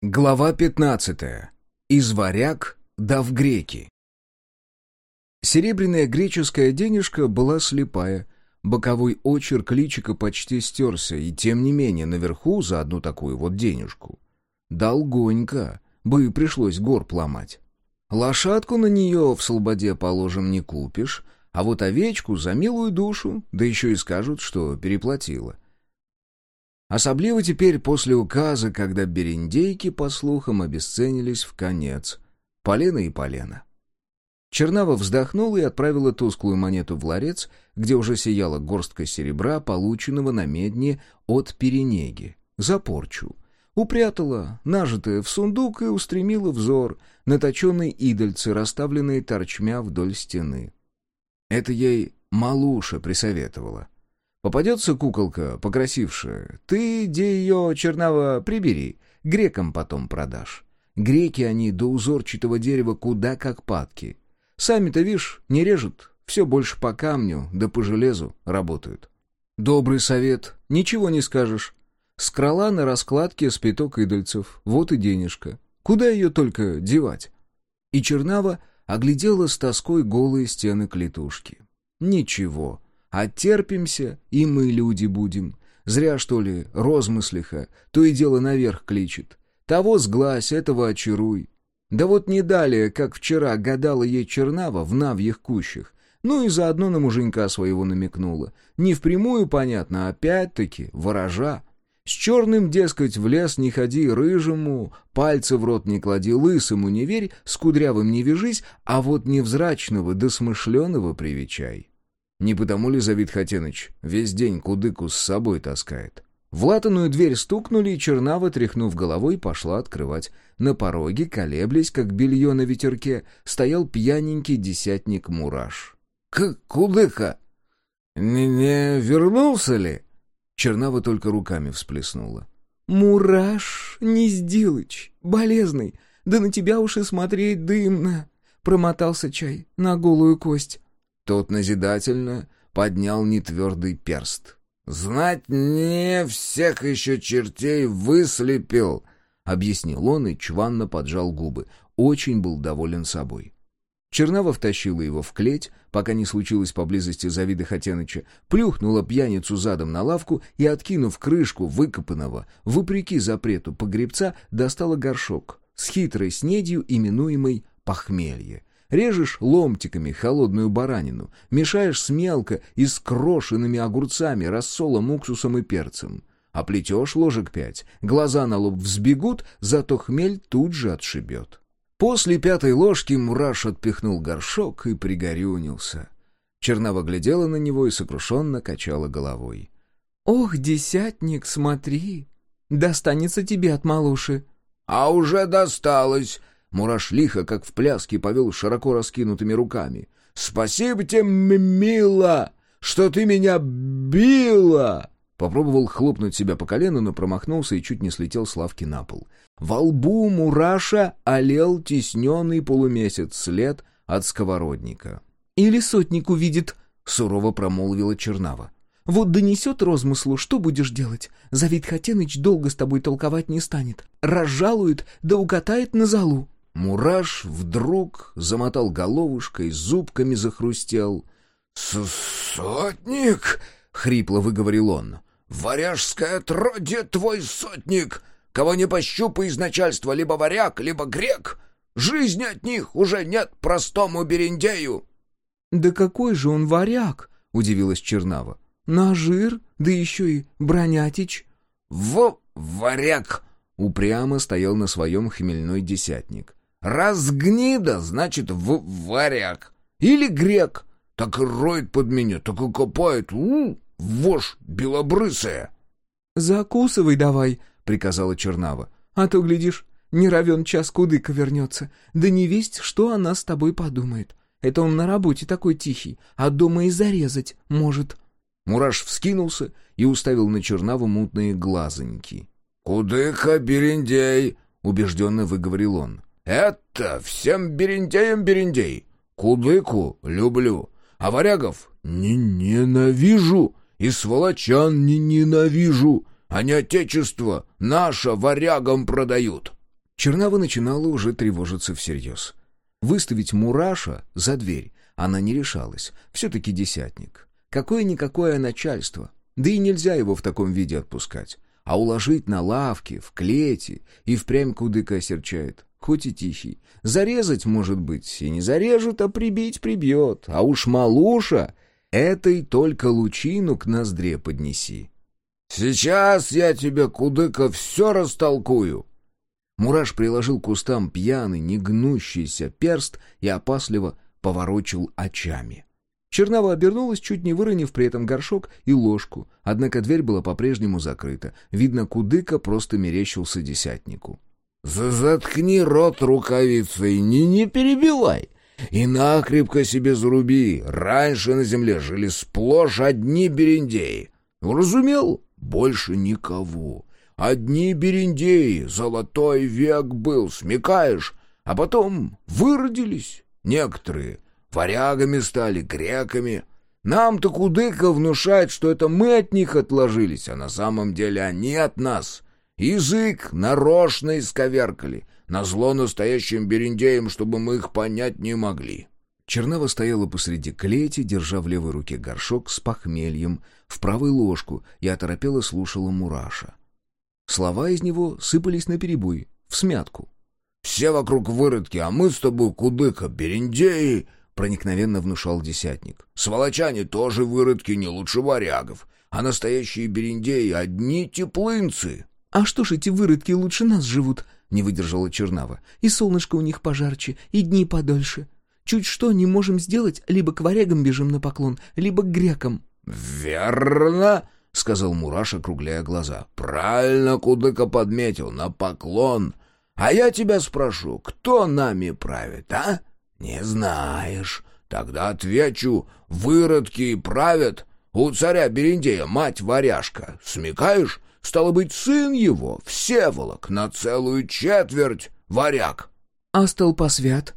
Глава 15. Из варяг да в греки. Серебряная греческая денежка была слепая. Боковой очерк личика почти стерся, и тем не менее наверху за одну такую вот денежку. Долгонько, бы пришлось горб ломать. Лошадку на нее в слободе, положим, не купишь, а вот овечку за милую душу, да еще и скажут, что переплатила — Особливо теперь после указа, когда берендейки, по слухам, обесценились в конец. Полено и полено. Чернава вздохнула и отправила тусклую монету в ларец, где уже сияла горстка серебра, полученного на медне от перенеги, за порчу. Упрятала, нажитое в сундук, и устремила взор на точенные идольцы, расставленные торчмя вдоль стены. Это ей Малуша присоветовала — Попадется куколка, покрасившая, ты, где ее, черного, прибери, грекам потом продашь. Греки они до узорчатого дерева куда как падки. Сами-то, вишь, не режут, все больше по камню, да по железу работают. Добрый совет, ничего не скажешь. Скрала на раскладке спиток идольцев, вот и денежка. Куда ее только девать? И Чернава оглядела с тоской голые стены клетушки. Ничего, Оттерпимся, и мы люди будем. Зря, что ли, розмыслиха, то и дело наверх кличет. Того сглазь, этого очаруй. Да вот не далее, как вчера гадала ей Чернава в навьих кущах, ну и заодно на муженька своего намекнула. Не впрямую, понятно, а опять-таки ворожа. С черным, дескать, в лес не ходи, рыжему, пальцы в рот не клади, лысому не верь, с кудрявым не вяжись, а вот невзрачного да смышленого привечай. Не потому ли Завид Хатеныч весь день кудыку с собой таскает? В латаную дверь стукнули, и Чернава, тряхнув головой, пошла открывать. На пороге, колеблясь, как белье на ветерке, стоял пьяненький десятник Мураш. — К кудыка? Не, не вернулся ли? Чернава только руками всплеснула. — Мураш, не сделыч, болезный, да на тебя уж и смотреть дымно. Промотался чай на голую кость. Тот назидательно поднял нетвердый перст. «Знать не всех еще чертей выслепил!» — объяснил он и чванно поджал губы. Очень был доволен собой. Чернава втащила его в клеть, пока не случилось поблизости Завида Хотяныча, плюхнула пьяницу задом на лавку и, откинув крышку выкопанного, вопреки запрету погребца, достала горшок с хитрой снедью, именуемой «похмелье». Режешь ломтиками холодную баранину, мешаешь с мелко и с крошенными огурцами, рассолом, уксусом и перцем. А плетешь ложек пять, глаза на лоб взбегут, зато хмель тут же отшибет. После пятой ложки мураш отпихнул горшок и пригорюнился. Чернова глядела на него и сокрушенно качала головой. «Ох, десятник, смотри! Достанется тебе от малуши!» «А уже досталось!» Мураш лихо, как в пляске, повел широко раскинутыми руками. «Спасибо тебе, мила, что ты меня била!» Попробовал хлопнуть себя по колену, но промахнулся и чуть не слетел с лавки на пол. Во лбу Мураша олел тесненный полумесяц след от сковородника. «Или сотник увидит», — сурово промолвила Чернава. Вот донесет розмыслу, что будешь делать? Завид Хатеныч долго с тобой толковать не станет. Разжалует, да укатает на залу. Мураш вдруг замотал головушкой, зубками захрустел. «Сотник!» — хрипло выговорил он. «Варяжское отродье твой сотник! Кого не пощупай из начальства, либо варяг, либо грек! Жизни от них уже нет простому берендею!» «Да какой же он варяг!» — удивилась Чернава. «Нажир, да еще и бронятич!» «В варяг!» — упрямо стоял на своем хмельной десятник. Разгнида, значит, в варяг. Или грек. Так и роет под меня, так и копает. У, вошь белобрысая. «Закусывай давай», — приказала Чернава. «А то, глядишь, не равен час кудыка вернется. Да не весть, что она с тобой подумает. Это он на работе такой тихий, а дома и зарезать может». Мураш вскинулся и уставил на Чернаву мутные глазоньки. «Кудыка, берендей!» — убежденно выговорил он. Это всем берендеям берендей. Кудыку люблю, а варягов не ненавижу и сволочан не ненавижу. Они отечество наше варягам продают. Чернава начинала уже тревожиться всерьез. Выставить Мураша за дверь она не решалась. Все-таки десятник. Какое-никакое начальство. Да и нельзя его в таком виде отпускать. А уложить на лавке, в клете и впрямь кудыка осерчает. Хоть и тихий. Зарезать, может быть, и не зарежет, а прибить прибьет. А уж малуша этой только лучину к ноздре поднеси. «Сейчас я тебе, кудыка, все растолкую!» Мураш приложил к устам пьяный, негнущийся перст и опасливо поворочил очами. Чернова обернулась, чуть не выронив при этом горшок и ложку, однако дверь была по-прежнему закрыта. Видно, кудыка просто мерещился десятнику. «Заткни рот рукавицей, не, не перебивай!» И накрепко себе заруби, раньше на земле жили сплошь одни бериндеи. Уразумел? Больше никого. Одни бериндеи, золотой век был, смекаешь? А потом выродились некоторые, варягами стали, греками. Нам-то кудыка внушает, что это мы от них отложились, а на самом деле они от нас. Язык нарочно исковеркали, назло настоящим бериндеям, чтобы мы их понять не могли. Чернава стояла посреди клети, держа в левой руке горшок с похмельем, в правой ложку, и оторопела слушала Мураша. Слова из него сыпались наперебой, смятку. «Все вокруг выродки, а мы с тобой, кудыка, бериндеи!» — проникновенно внушал десятник. «Сволочане тоже выродки, не лучше варягов, а настоящие бериндеи — одни теплынцы!» «А что ж эти выродки лучше нас живут?» — не выдержала Чернава. «И солнышко у них пожарче, и дни подольше. Чуть что не можем сделать, либо к варягам бежим на поклон, либо к грекам». «Верно!» — сказал Мураш, округляя глаза. «Правильно Кудыка подметил, на поклон. А я тебя спрошу, кто нами правит, а? Не знаешь. Тогда отвечу, выродки правят. У царя Берендея мать-варяжка. Смекаешь? Стало быть, сын его, Всеволок, на целую четверть варяг. А столпосвят?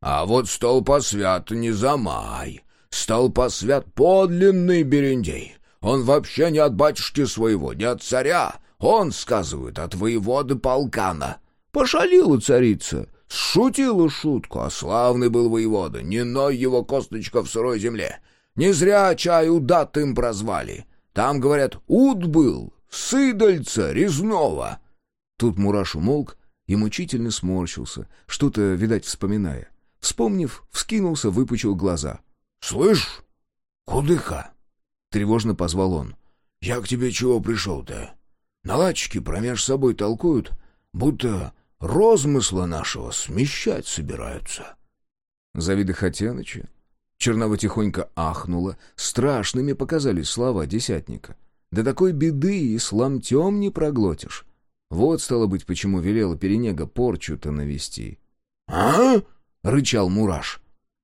А вот столпосвят не замай. Столпосвят подлинный Берендей. Он вообще не от батюшки своего, не от царя. Он, сказывают, от воеводы полкана. Пошалила царица, шутила шутку, а славный был воевода, не ной его косточка в сырой земле. Не зря чай удат им прозвали. Там, говорят, уд был, сыдальца резного. Тут Мураш умолк и мучительно сморщился, что-то, видать, вспоминая. Вспомнив, вскинулся, выпучил глаза. — Слышь, кудыха! Тревожно позвал он. «Я к тебе чего пришел-то? Наладчики промеж собой толкуют, будто розмысла нашего смещать собираются». Завида Хотяныча. Чернова тихонько ахнула. Страшными показались слова десятника. Да такой беды и сламтем не проглотишь. Вот, стало быть, почему велела Перенега порчу-то навести. «А?» — рычал Мураш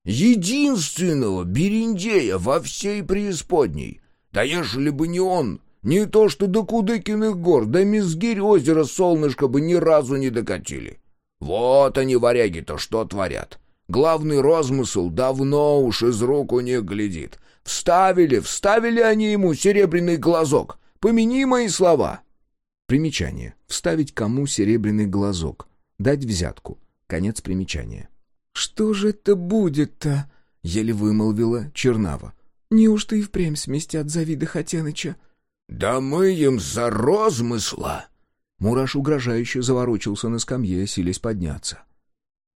единственного Берендея во всей преисподней. Да ежели бы не он, не то что до Кудыкиных гор, до Мизгирь озера солнышко бы ни разу не докатили. Вот они, варяги-то, что творят. Главный розмысл давно уж из рук у них глядит. Вставили, вставили они ему серебряный глазок. Помяни мои слова. Примечание. Вставить кому серебряный глазок. Дать взятку. Конец примечания. «Что же это будет-то?» — еле вымолвила Чернава. «Неужто и впрямь сместят Завида Хотяныча?» «Да мы им за розмысла!» Мураш угрожающе заворочился на скамье, силясь подняться.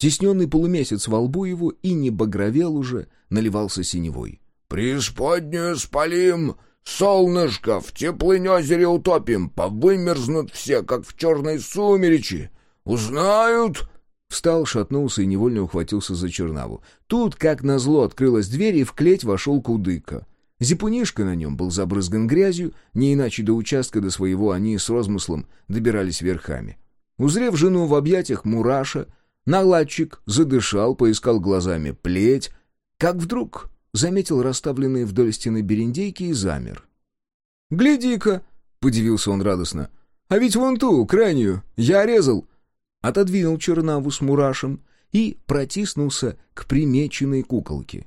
Тесненный полумесяц во лбу его и не багровел уже, наливался синевой. «Преисподнюю спалим, солнышко в теплынь озере утопим, повымерзнут все, как в черной сумеречи. Узнают, Встал, шатнулся и невольно ухватился за чернаву. Тут, как назло, открылась дверь, и в клеть вошел кудыка. Зипунишка на нем был забрызган грязью, не иначе до участка до своего они с розмыслом добирались верхами. Узрев жену в объятиях мураша, наладчик задышал, поискал глазами плеть, как вдруг заметил расставленные вдоль стены берендейки и замер. «Гляди-ка!» — подивился он радостно. «А ведь вон ту, крайнюю, я резал!» отодвинул чернаву с мурашем и протиснулся к примеченной куколке.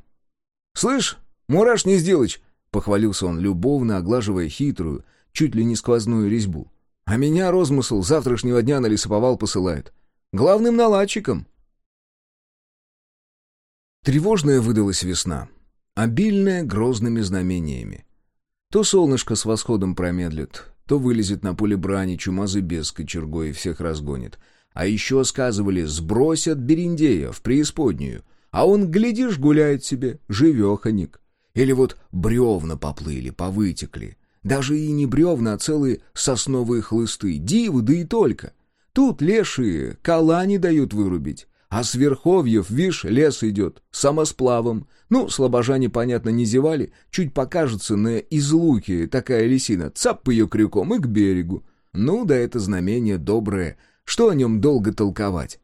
«Слышь, мураш не сделать!» — похвалился он, любовно оглаживая хитрую, чуть ли не сквозную резьбу. «А меня розмысл завтрашнего дня на лесоповал посылает. Главным наладчиком. Тревожная выдалась весна, обильная грозными знамениями. То солнышко с восходом промедлит, то вылезет на поле брани чумазый без кочергой и всех разгонит. А еще, сказывали, сбросят Бериндея в преисподнюю, а он, глядишь, гуляет себе, живеханик. Или вот бревна поплыли, повытекли. Даже и не бревна, а целые сосновые хлысты. Дивы, да и только. Тут лешие кола не дают вырубить. А с верховьев, вишь, лес идет, самосплавом. Ну, слабожане, понятно, не зевали. Чуть покажется на излуке такая лисина. Цап ее крюком и к берегу. Ну, да это знамение доброе. Что о нем долго толковать?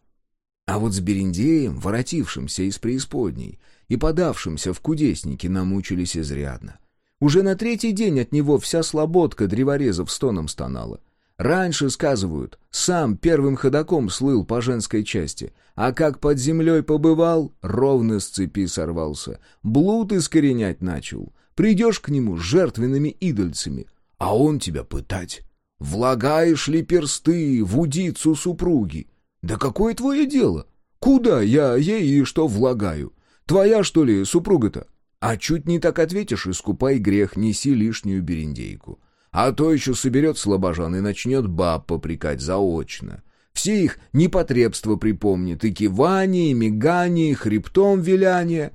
А вот с Берендеем, воротившимся из преисподней и подавшимся в кудесники, намучились изрядно. Уже на третий день от него вся слободка древорезов стоном стонала. Раньше, сказывают, сам первым ходаком слыл по женской части, а как под землей побывал, ровно с цепи сорвался, блуд искоренять начал. Придешь к нему с жертвенными идольцами, а он тебя пытать. Влагаешь ли персты в удицу супруги? Да какое твое дело? Куда я ей и что влагаю? Твоя, что ли, супруга-то? А чуть не так ответишь, искупай грех, неси лишнюю бериндейку. А то еще соберет слабожан и начнет баб попрекать заочно. Все их непотребства припомнит, и кивание, и мигание, и хребтом виляние.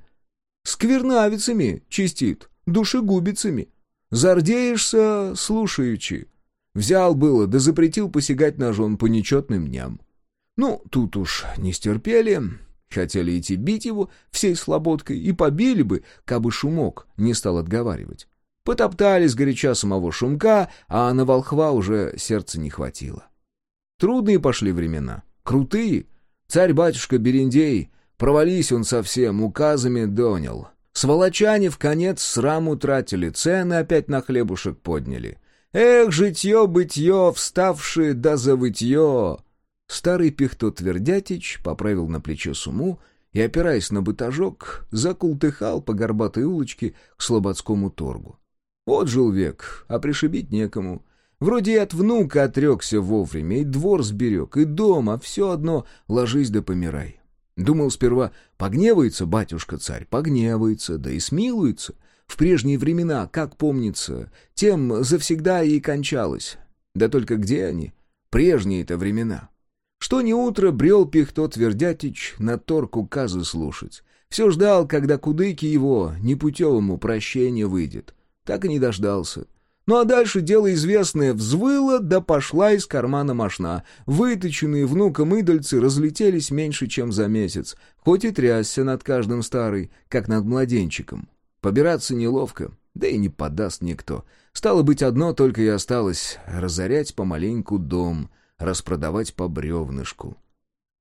Сквернавицами чистит, душегубицами. Зардеешься, слушаючи. Взял было, да запретил посягать жен по нечетным дням. Ну, тут уж не стерпели, хотели идти бить его всей слободкой и побили бы, кабы шумок не стал отговаривать. Потоптались горяча самого шумка, а на волхва уже сердца не хватило. Трудные пошли времена, крутые. Царь-батюшка Берендей, провались он совсем, указами донял. Сволочане в конец срам утратили, цены опять на хлебушек подняли. Эх, житье-бытье, вставшие да завытье! Старый пихто Твердятич поправил на плечо суму и, опираясь на бытажок, закултыхал по горбатой улочке к слободскому торгу. Вот жил век, а пришибить некому. Вроде и от внука отрекся вовремя, и двор сберег, и дом, а все одно ложись да помирай. Думал сперва, погневается батюшка-царь, погневается, да и смилуется. В прежние времена, как помнится, тем завсегда и кончалось. Да только где они? Прежние-то времена. Что не утро брел Пихто Твердятич на торг указы слушать. Все ждал, когда кудыки его непутевому прощения выйдет так и не дождался. Ну а дальше дело известное взвыло, да пошла из кармана мошна. Выточенные внуком идольцы разлетелись меньше, чем за месяц, хоть и трясся над каждым старый, как над младенчиком. Побираться неловко, да и не подаст никто. Стало быть, одно только и осталось — разорять помаленьку дом, распродавать по бревнышку.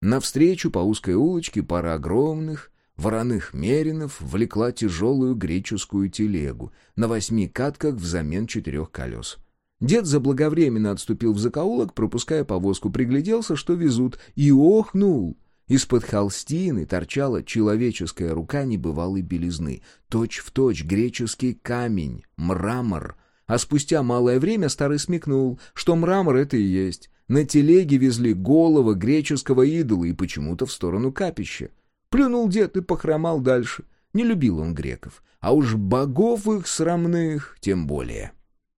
Навстречу по узкой улочке пара огромных, Вороных Меринов влекла тяжелую греческую телегу на восьми катках взамен четырех колес. Дед заблаговременно отступил в закоулок, пропуская повозку, пригляделся, что везут, и охнул. Из-под холстины торчала человеческая рука небывалой белизны, точь-в-точь точь греческий камень, мрамор. А спустя малое время старый смекнул, что мрамор это и есть. На телеге везли голову греческого идола и почему-то в сторону капища. Плюнул дед и похромал дальше. Не любил он греков, а уж богов их срамных тем более.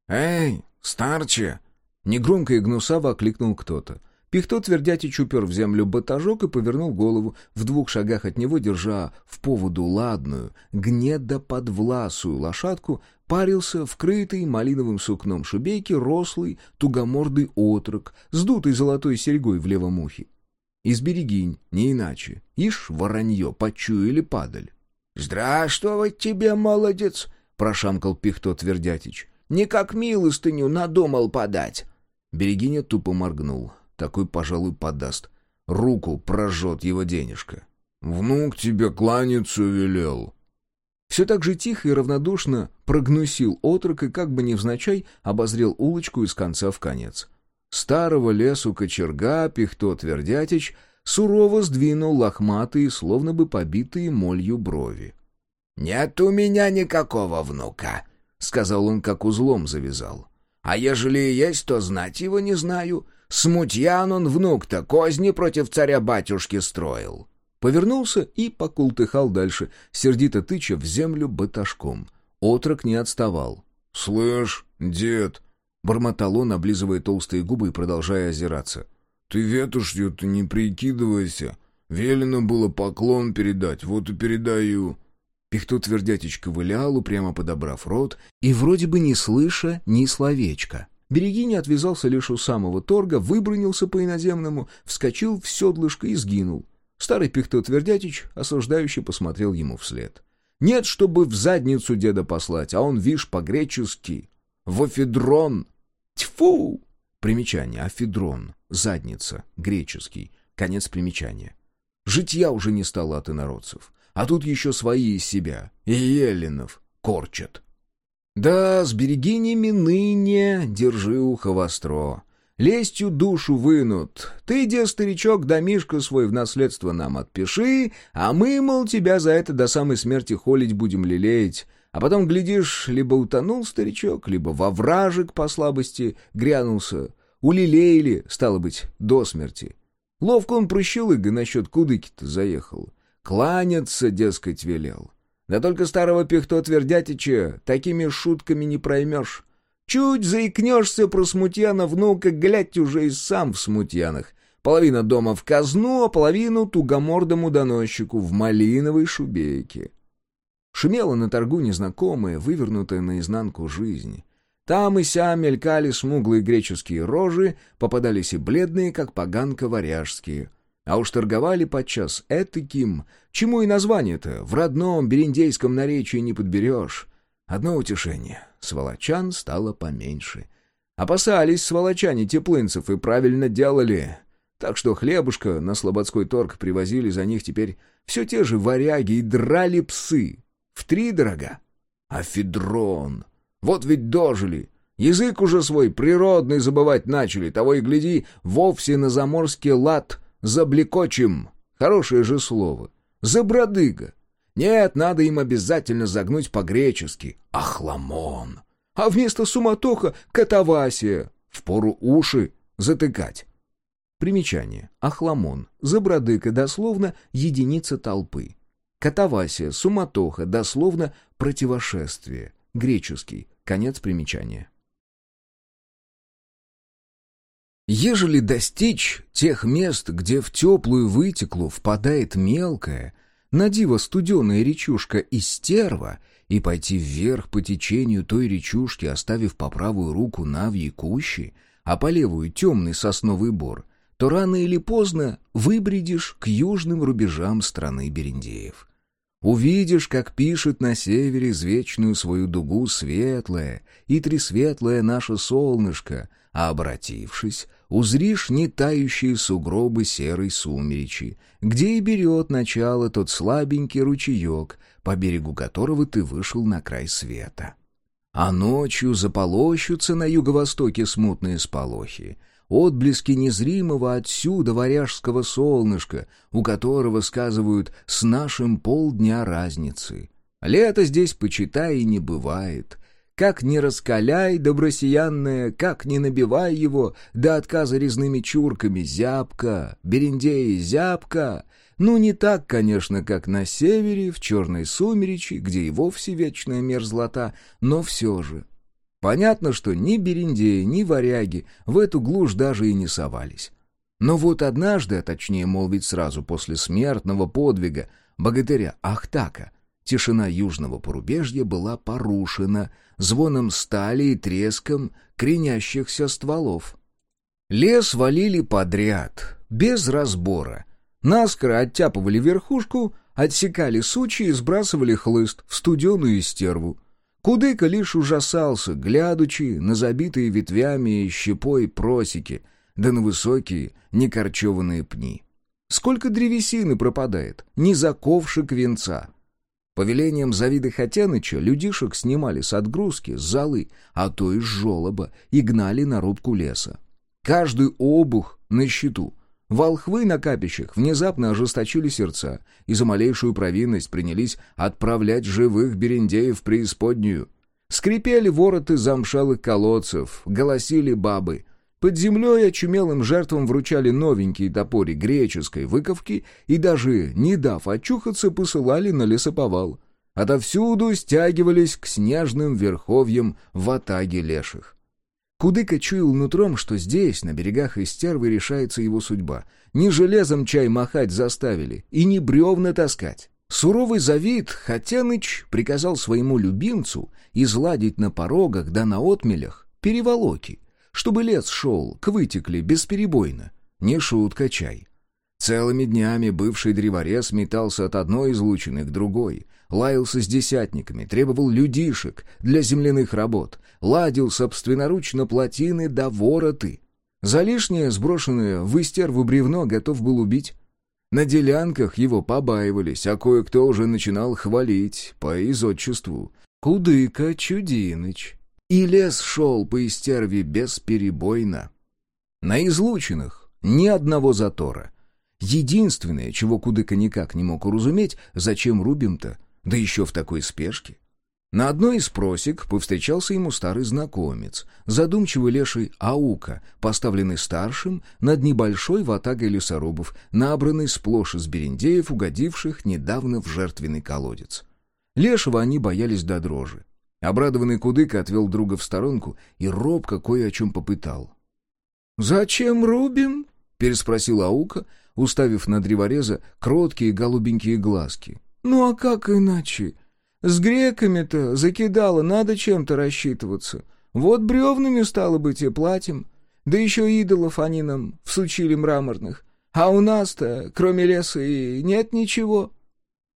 «Эй, старче!» Негромко и гнусаво окликнул кто-то. Пихто твердятич упер в землю батажок и повернул голову, в двух шагах от него, держа в поводу ладную, гнедоподвласую лошадку, парился вкрытый малиновым сукном шубейки рослый, тугомордый отрок с дутой золотой серьгой в левом ухе. Из берегинь, не иначе. Ишь, воронье, почуяли падаль. — Здравствовать тебе, молодец! — прошамкал Пихто Твердятич. — Не как милостыню надумал подать. Берегиня тупо моргнул. Такой, пожалуй, подаст. Руку прожжет его денежка. — Внук тебе кланяться велел. Все так же тихо и равнодушно прогнусил отрок и как бы невзначай обозрел улочку из конца в конец. — Старого лесу кочерга Пихто Твердятич сурово сдвинул лохматые, словно бы побитые молью брови. «Нет у меня никакого внука», — сказал он, как узлом завязал. «А ежели и есть, то знать его не знаю. Смутьян он внук-то, козни против царя-батюшки строил. Повернулся и покултыхал дальше, сердито тыча в землю баташком. Отрок не отставал. — Слышь, дед, — бормотал он, облизывая толстые губы и продолжая озираться. — Ты ветушью-то не прикидывайся. Велено было поклон передать, вот и передаю. Пихту твердятичка вылял, упрямо подобрав рот, и вроде бы не слыша ни словечка. Берегини отвязался лишь у самого торга, выбронился по-иноземному, вскочил в седлышко и сгинул. Старый Пихто Твердятич осуждающе посмотрел ему вслед. Нет, чтобы в задницу деда послать, а он, вишь, по-гречески. Вофедрон. Тьфу! Примечание. Афедрон. Задница. Греческий. Конец примечания. Житья уже не стало от инородцев. А тут еще свои из себя. И Еленов корчат. Да, с берегинями ныне держи ухо востро. Лестью душу вынут. Ты, де старичок, домишко свой в наследство нам отпиши, а мы, мол, тебя за это до самой смерти холить будем лелеять. А потом, глядишь, либо утонул старичок, либо во вражек по слабости грянулся. Улелеяли, стало быть, до смерти. Ловко он прыщелыга насчет кудыки-то заехал. Кланяться, дескать, велел. Да только старого пихто твердятича такими шутками не проймешь. Чуть заикнешься про смутьяна внука, глядь уже и сам в смутьянах. Половина дома в казну, а половину тугомордому доносчику в малиновой шубейке. Шумела на торгу незнакомая, вывернутая наизнанку жизнь. Там и сям мелькали смуглые греческие рожи, попадались и бледные, как поганка варяжские. А уж торговали подчас этаким, чему и название-то в родном бериндейском наречии не подберешь. Одно утешение — сволочан стало поменьше. Опасались сволочане теплынцев и правильно делали. Так что хлебушка на слободской торг привозили за них теперь все те же варяги и драли псы. В три дорога. А Федрон... Вот ведь дожили. Язык уже свой природный забывать начали. Того и гляди, вовсе на заморский лад заблекочем. Хорошее же слово. Забродыга. Нет, надо им обязательно загнуть по-гречески. Ахламон. А вместо суматоха — катавасия. Впору уши затыкать. Примечание. Ахламон. Забродыка, дословно, единица толпы. Катавасия, суматоха, дословно, противошествие. Греческий. Конец примечания. Ежели достичь тех мест, где в теплую вытеклу впадает мелкая, надиво студеная речушка Истерва, и пойти вверх по течению той речушки, оставив по правую руку Навьи кущи, а по левую темный сосновый бор, то рано или поздно выбредишь к южным рубежам страны Берендеев. Увидишь, как пишет на севере извечную свою дугу светлое и тресветлое наше солнышко, а, обратившись, узришь не тающие сугробы серой сумеречи, где и берет начало тот слабенький ручеек, по берегу которого ты вышел на край света. А ночью заполощутся на юго-востоке смутные сполохи, отблески незримого отсюда варяжского солнышка, у которого, сказывают, с нашим полдня разницы. Лето здесь, почитай, и не бывает, как не раскаляй, добросиянное, как не набивай его до отказа резными чурками, зябка, берендеи, зябка. Ну, не так, конечно, как на севере, в черной сумеречи, где и вовсе вечная мерзлота, но все же. Понятно, что ни берендеи, ни варяги в эту глушь даже и не совались. Но вот однажды, а точнее, мол, ведь сразу после смертного подвига богатыря Ахтака, тишина южного порубежья была порушена — звоном стали и треском кренящихся стволов. Лес валили подряд, без разбора. Наскоро оттяпывали верхушку, отсекали сучи и сбрасывали хлыст в студеную стерву. Кудыка лишь ужасался, глядучи на забитые ветвями и щепой просеки, да на высокие некорчеванные пни. Сколько древесины пропадает, ни за ковшик венца — по велениям Завида Хотяныча людишек снимали с отгрузки, с золы, а то и с жолоба, и гнали на рубку леса. Каждый обух на счету. Волхвы на капищах внезапно ожесточили сердца и за малейшую провинность принялись отправлять живых берендеев в преисподнюю. Скрипели вороты замшалых колодцев, голосили бабы. Под землей очумелым жертвам вручали новенькие топори греческой выковки и даже, не дав очухаться, посылали на лесоповал. Отовсюду стягивались к снежным верховьям в атаге леших. Кудыка чуял нутром, что здесь, на берегах Истервы, решается его судьба. Не железом чай махать заставили, и не бревна таскать. Суровый Завид Хатяныч приказал своему любимцу изладить на порогах да на отмелях переволоки, чтобы лес шел к вытекли бесперебойно. Не шутка чай. Целыми днями бывший древорез метался от одной излучины к другой, лаялся с десятниками, требовал людишек для земляных работ, ладил собственноручно плотины до вороты. За лишнее, сброшенное в истерву бревно, готов был убить. На делянках его побаивались, а кое-кто уже начинал хвалить по изотчеству. Кудыка Чудиныч. И лес шел по истерве бесперебойно. На излучинах ни одного затора. Единственное, чего Кудыка никак не мог уразуметь, зачем рубим-то, да еще в такой спешке. На одной из просек повстречался ему старый знакомец, задумчивый леший Аука, поставленный старшим над небольшой ватагой лесорубов, набранный сплошь из берендеев, угодивших недавно в жертвенный колодец. Лешего они боялись до дрожи. Обрадованный Кудыка отвел друга в сторонку и робко кое о чем попытал. «Зачем рубим?» — переспросил Аука, уставив на древореза кроткие голубенькие глазки. «Ну а как иначе? С греками-то закидало, надо чем-то рассчитываться. Вот бревнами, стало быть, и платим. Да еще идолов они нам всучили мраморных. А у нас-то, кроме леса, и нет ничего».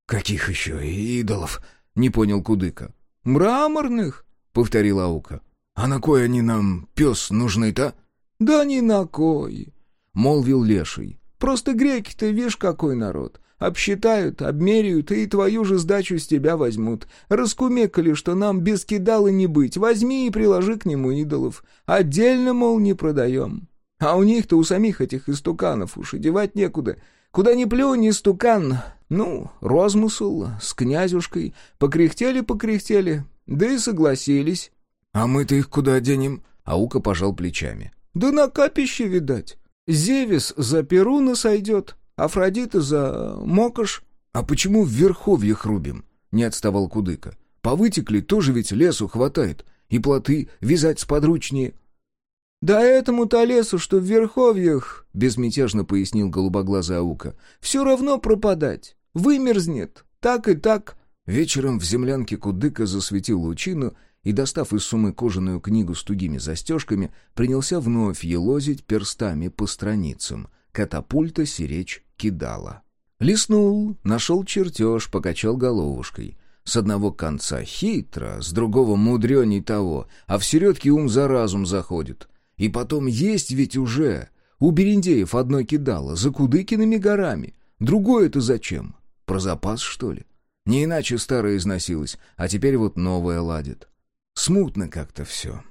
«Каких еще идолов?» — не понял Кудыка. «Мраморных», — повторил Аука. «А на кой они нам, пес, нужны-то?» «Да ни на кой», — молвил Леший. «Просто греки-то, видишь, какой народ. Обсчитают, обмеряют и твою же сдачу с тебя возьмут. Раскумекали, что нам без кидала не быть. Возьми и приложи к нему идолов. Отдельно, мол, не продаем. А у них-то, у самих этих истуканов уж и девать некуда. Куда ни плюнь, истукан. Ну, розмысл с князюшкой. Покряхтели-покряхтели, да и согласились. — А мы-то их куда денем? — Аука пожал плечами. — Да на капище, видать. Зевис за Перуна сойдет. Афродита за Мокош. — А почему в верховьях рубим? — не отставал Кудыка. — Повытекли тоже ведь лесу хватает, и плоты вязать сподручнее. — Да этому-то лесу, что в верховьях, — безмятежно пояснил голубоглазый Аука, — все равно пропадать. Вымерзнет. Так и так. Вечером в землянке Кудыка засветил лучину и, достав из сумы кожаную книгу с тугими застежками, принялся вновь елозить перстами по страницам — катапульта сиречь кидала. Лиснул, нашел чертеж, покачал головушкой. С одного конца хитро, с другого мудреней того, а в середке ум за разум заходит. И потом есть ведь уже. У Берендеев одно кидало, за Кудыкиными горами. Другое-то зачем? Про запас, что ли? Не иначе старое износилось, а теперь вот новое ладит. Смутно как-то все.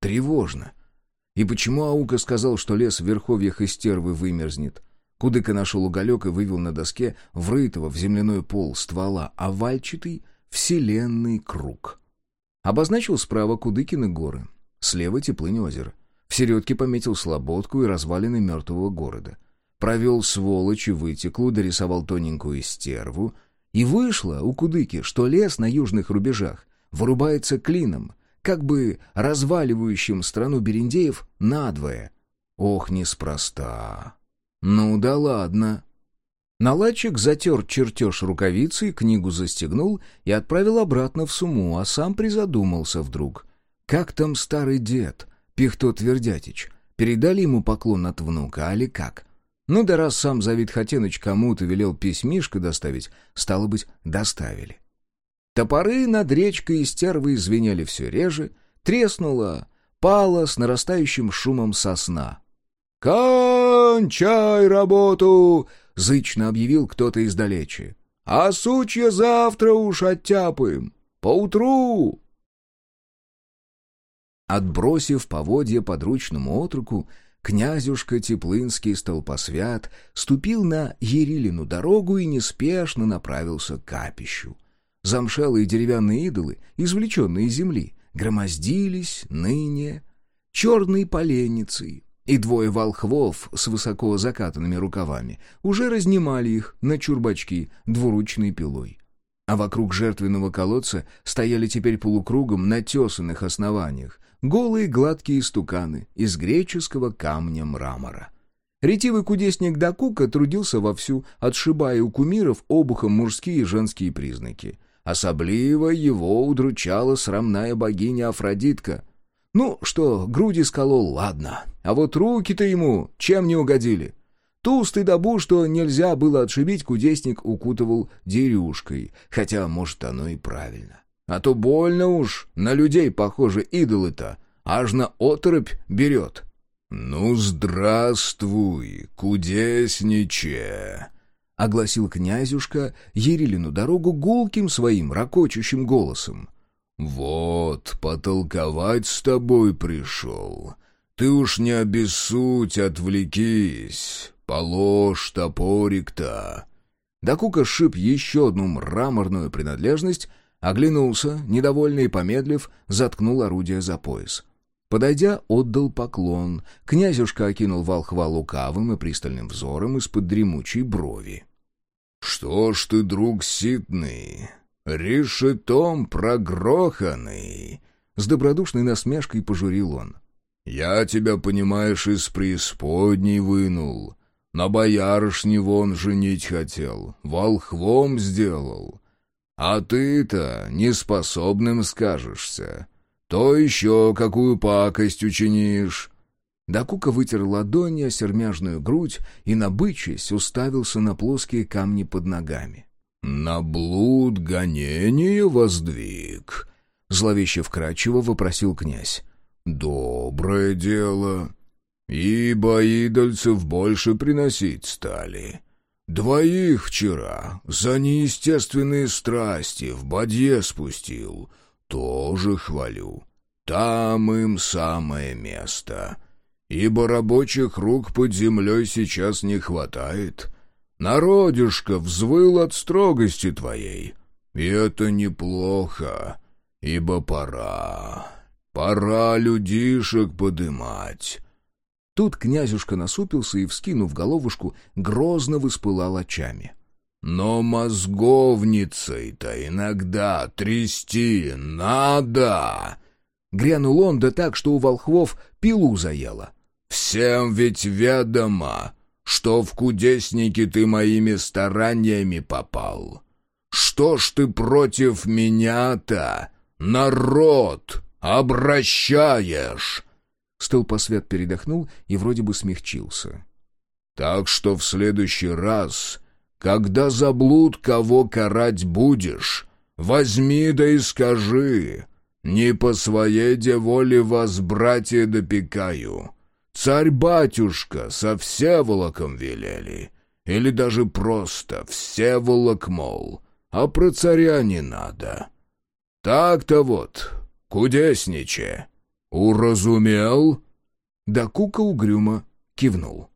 Тревожно. И почему Аука сказал, что лес в верховьях и стервы вымерзнет? Кудыка нашел уголек и вывел на доске врытого в земляной пол ствола овальчатый вселенный круг. Обозначил справа Кудыкины горы, слева теплынь озера. В середке пометил слободку и развалины мертвого города. Провел сволочь и вытеклу, дорисовал тоненькую стерву. И вышло у Кудыки, что лес на южных рубежах вырубается клином, как бы разваливающим страну Берендеев надвое. Ох, неспроста. Ну да ладно. Наладчик затер чертеж рукавицей, книгу застегнул и отправил обратно в сумму, а сам призадумался вдруг. Как там старый дед, Пихто Твердятич? Передали ему поклон от внука, али как? Ну да раз сам Завид Хатеныч кому-то велел письмишко доставить, стало быть, доставили. Топоры над речкой стервы звенели все реже, треснула, пала с нарастающим шумом сосна. «Кончай работу!» — зычно объявил кто-то издалече. «А сучья завтра уж оттяпаем! Поутру!» Отбросив поводья подручному отруку, князюшка Теплынский столпосвят ступил на Ерилину дорогу и неспешно направился к капищу. Замшелые деревянные идолы, извлеченные из земли, громоздились ныне черной поленницей, и двое волхвов с высоко закатанными рукавами уже разнимали их на чурбачки двуручной пилой. А вокруг жертвенного колодца стояли теперь полукругом на тесанных основаниях голые гладкие стуканы из греческого камня мрамора. Ретивый кудесник Дакука трудился вовсю, отшибая у кумиров обухом мужские и женские признаки. Особливо его удручала срамная богиня Афродитка. Ну, что, груди сколол, ладно, а вот руки-то ему чем не угодили? Ту стыдобу, что нельзя было отшибить, кудесник укутывал дерюшкой, хотя, может, оно и правильно. А то больно уж, на людей, похоже, идолы-то, аж на оторопь берет. «Ну, здравствуй, кудесниче!» — огласил князюшка Ерилину дорогу гулким своим ракочущим голосом. «Вот, потолковать с тобой пришел. Ты уж не обессудь, отвлекись. Положь топорик-то». Дакука шип еще одну мраморную принадлежность, оглянулся, недовольно и помедлив, заткнул орудие за пояс. Подойдя, отдал поклон. Князюшка окинул волхва лукавым и пристальным взором из-под дремучей брови. «Что ж ты, друг ситный, решетом прогроханный?» С добродушной насмешкой пожурил он. «Я тебя, понимаешь, из преисподней вынул. На боярышне вон женить хотел, волхвом сделал. А ты-то неспособным скажешься то еще какую пакость учинишь!» Дакука вытер ладони о сермяжную грудь и, набычась, уставился на плоские камни под ногами. «На блуд гонение воздвиг?» — зловеще вкрадчиво вопросил князь. «Доброе дело, ибо идольцев больше приносить стали. Двоих вчера за неестественные страсти в бадье спустил» тоже хвалю. Там им самое место. Ибо рабочих рук под землей сейчас не хватает. Народишко взвыл от строгости твоей. И это неплохо, ибо пора. Пора людишек подымать». Тут князюшка насупился и, вскинув головушку, грозно воспылал очами. — но мозговницей-то иногда трясти надо!» Грянул он да так, что у волхвов пилу заело. «Всем ведь ведомо, что в кудесники ты моими стараниями попал. Что ж ты против меня-то, народ, обращаешь?» Столпосвет передохнул и вроде бы смягчился. «Так что в следующий раз когда заблуд кого карать будешь, возьми да и скажи, не по своей деволе вас, братья, допекаю. Царь-батюшка со Всеволоком велели, или даже просто Всеволок, мол, а про царя не надо. Так-то вот, кудесниче, уразумел?» Да Кука угрюмо кивнул.